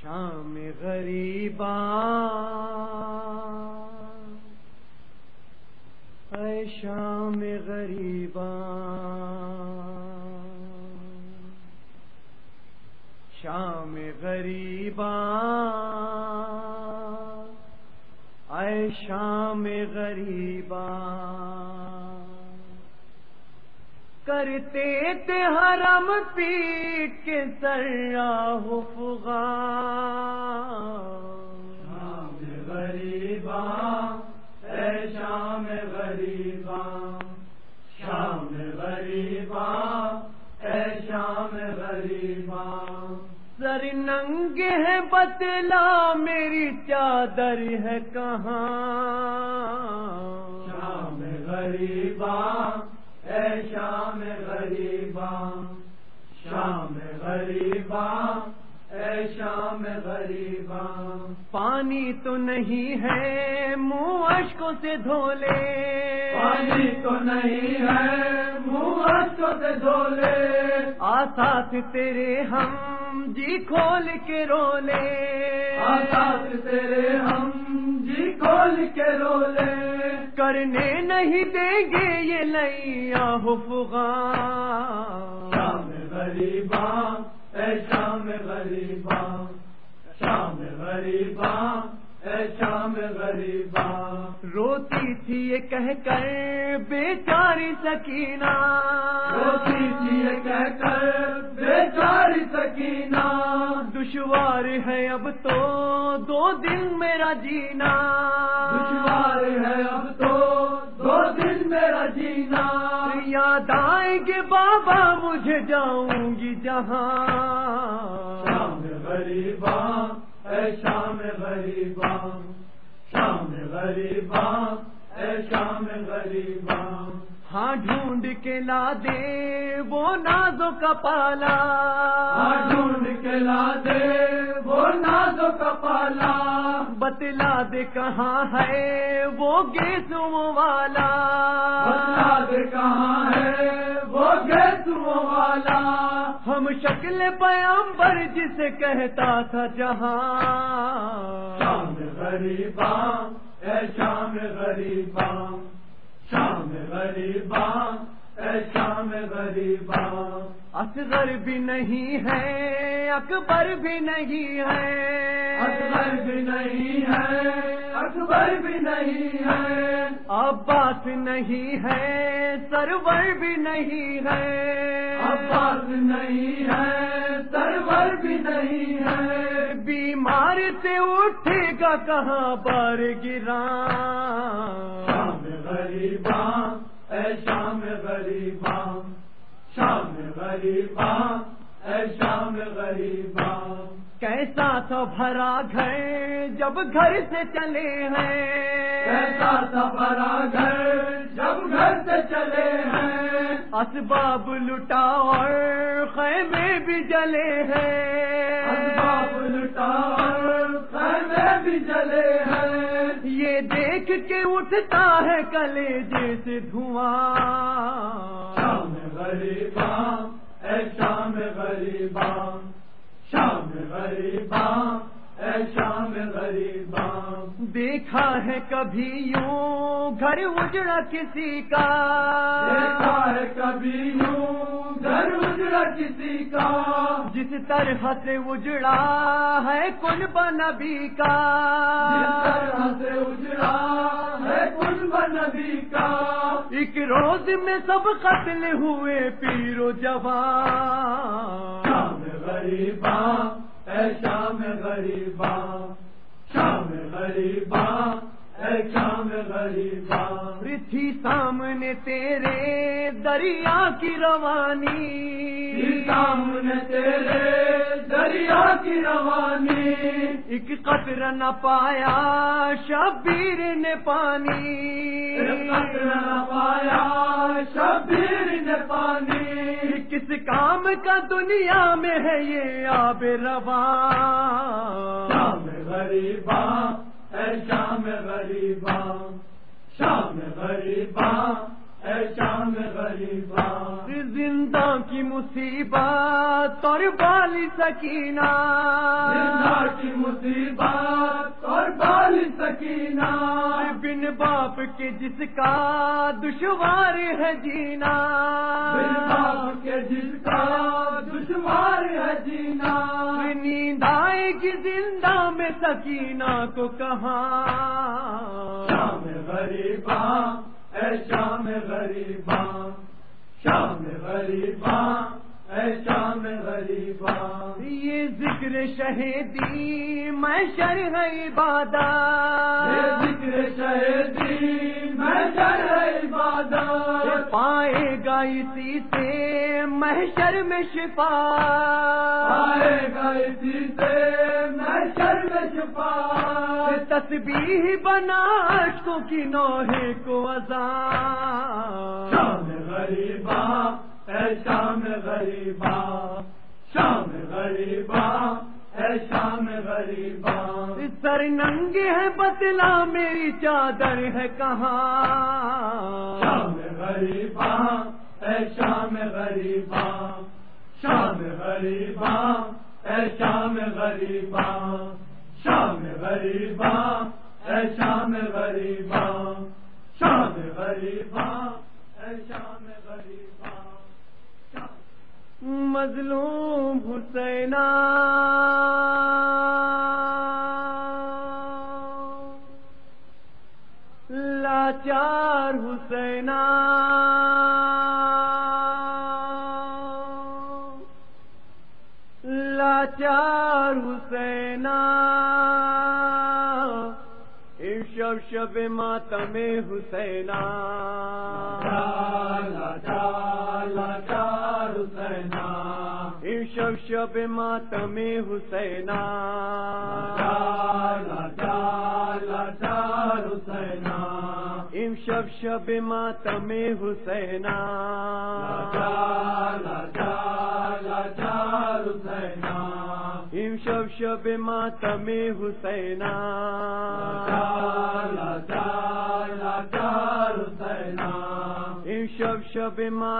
شام غریباں اے شام غریباں شام غریباں اے شام غریباں کرتے تھے حرم پیٹ کے سرا فغا شام غریبا اے شام غریبا شام غریبا اے شام غریبا سر ننگ ہے بتلا میری چادر ہے کہاں۔ شام غریبا اے شام غریبا شام غریبا اے شام غریبا پانی تو نہیں ہے منہ اشکوں سے دھولے۔ پانی تو نہیں ہے منہ سے دھولے۔ آسات تیرے ہم جی کھول کے رولے۔ آسات تیرے ہم جی کھول کے رولے۔ کرنے نہیں دیں گے یہ لیا حفغاں شام غریبا اے شام غریبا شام غریبا اے شام غریبا۔ روتی تھی یہ کہہ کر بیچاری سکینہ۔ روتی تھی یہ کہہ کر بیچاری سکینہ۔ دشوار ہے اب تو دو دن میرا جینا۔ دشوار ہے اب تو دو دن میرا جینا۔ یاد آئیں گے بابا مجھے جاؤں گی جہاں۔ شام غریبا۔ اے شام غریباں شام غریباں اے شام غریباں۔ ہاں ڈھونڈ کے لا دے وہ نازو کا پالا۔ ہاں ڈھونڈ کے لا دے وہ نازو کا پالا۔ بتلا دے کہاں ہے وہ گیسوں والا۔ بتلا دے کہاں ہے وہ گیسوں والا۔ ہم شکل پیامبر جسے کہتا تھا جہاں۔ شام غریبا اے شام غریبا شام غریبا اے شام غریبا اصغر بھی نہیں ہے اکبر بھی نہیں ہے۔ اکبر بھی نہیں ہے اکبر بھی نہیں ہے۔ عباس نہیں ہے سرور بھی نہیں ہے۔ عباس نہیں ہے سرور بھی نہیں ہے۔ بیمار سے اٹھے گا کہاں بار گرا شام غریبا اے شام غریبا شام غریبا اے شام غریبا کیسا تھا بھرا گھر جب گھر سے چلے ہیں۔ ایسا سفرا گھر جب گھر سے چلے ہیں۔ اسباب لٹا اور خیمے بھی جلے ہیں۔ اسباب لٹا اور خیمے بھی جلے ہیں۔ کے اٹھتا ہے کلے جیسے دھواں۔ شام غریبا اے شام غریبا شام غریبا اے شام غریبا دیکھا ہے کبھی یوں گھر اجڑا کسی کا۔ دیکھا ہے کبھی یوں کسی کا۔ جس طرح سے اجڑا ہے کن نبی کا۔ جس طرح سے اجڑا ہے کل نبی کا۔ ایک روز میں سب قتل ہوئے پیرو جوان۔ شام غریبا اے شام غریبا۔ شام غریبا اے شام غریبا۔ تھی سامنے تیرے دریا کی روانی۔ دریا کی روانی ایک قطر نہ پایا شبیر نے پانی۔ قطر نہ پایا شبیر نے پانی۔ کس کام کا دنیا میں ہے یہ آب رواں شام غریبا اے شام غریبا شام غریبا اے شام غریبا مصیبت اور بالی سکینہ۔ کی مصیبت اور بال سکینہ۔ بن باپ کے جس کا دشوار ہے جینا۔ بن باپ کے جس کا دشوار ہے جینا۔ نیند آئے گی زندہ میں سکینہ کو کہاں۔ شام غریباں اے شام غریباں شام غریباں۔ ذکر شہیدی میں شرح عبادت۔ ذکر شہیدی میں عبادت۔ پائے گا اسی سے محشر میں شفا۔ آئے گا اسی سے میں شرم چھپا تسبیح بنا عشقوں کی نوحے کو ازاں شام غریباں اے شام غریباں شام غریباں اے شام غریباں۔ سر ننگے ہے بتلا میری چادر ہے کہاں؟ شام غریباں اے شام غریباں۔ شام غریباں اے شام غریباں۔ شام غریباں اے شام غریباں۔ شام غریباں اے شام مظلوم حسینا لاچار حسینا لاچار حسینا شب شب ماتم حسینا۔ شب شب ماتم حسینا۔ حسینا۔ ام شب شب ماتم حسینا۔ شب ماتم حسینا۔ شب شب ماتم